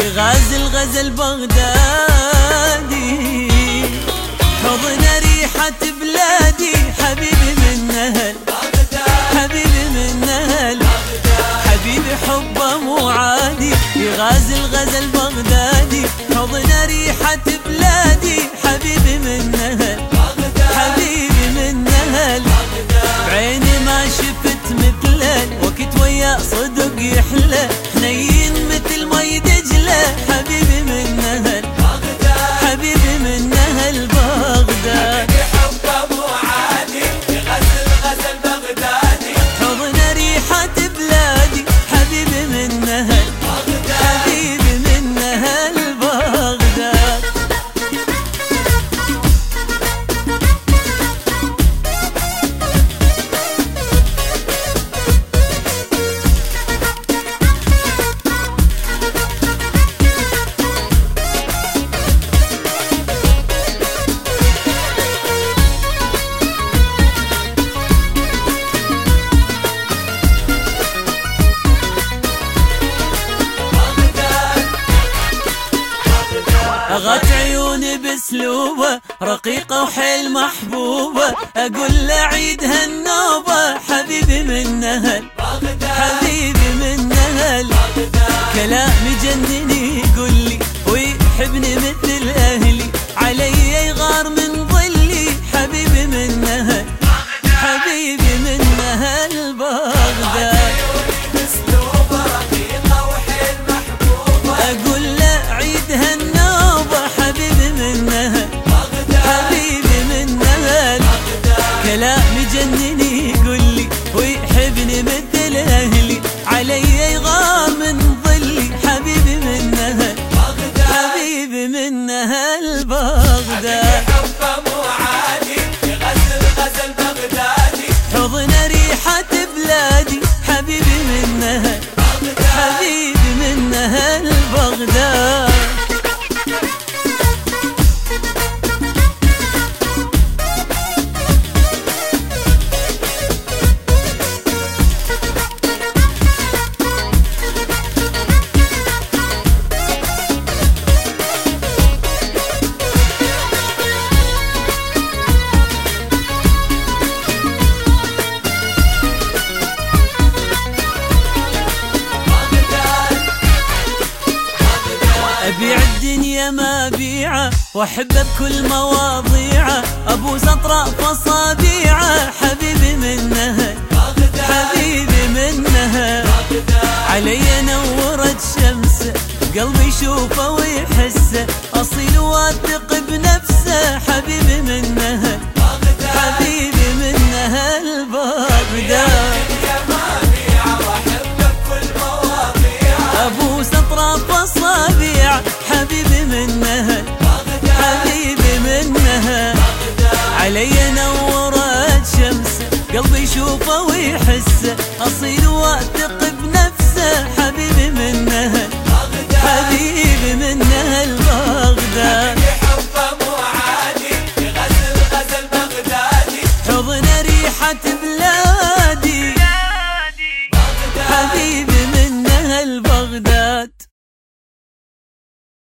الغزل بغدادي. حضن ريحة بلادي حبيبي من نهل حبيبي من نهل حبيبي حبه مو عادي يغازي الغزل بغدادي. حضن ريحة بلادي حبيبي من نهل حبيبي من نهل بعيني ما شفت مثله وقت ويا صدق يحلى أغت عيوني باسلوبه رقيقة وحيل محبوبة. أقول له عيد هالنوبة حبيبي من نهل حبيبي من نهل كلام يجنني ما بيعه واحبه بكل مواضيعه أبو سطره فصابيعه حبيبي من نهل حبيبي من نهل علي نورت شمسه قلبي يشوفه ويحسه أصيل واثق بنفسه حبيبي من علي نورت شمس. قلبي يشوفه ويحسه أصيل واثق بنفسه. حبيبي من نهل حبيبي من نهل بغداد. حبه مو عادي يغزل غزل بغدادي حضن ريحة